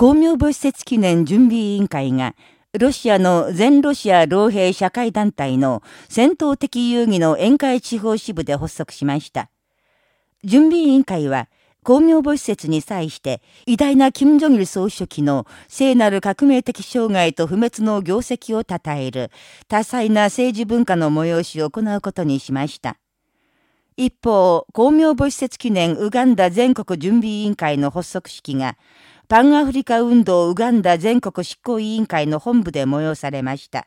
公明母施設記念準備委員会が、ロシアの全ロシア老兵社会団体の戦闘的遊戯の宴会地方支部で発足しました。準備委員会は、公明母施設に際して、偉大な金正日総書記の聖なる革命的障害と不滅の業績を称える多彩な政治文化の催しを行うことにしました。一方、公明母施設記念ウガンダ全国準備委員会の発足式が、パンアフリカ運動ウガンダ全国執行委員会の本部で催されました。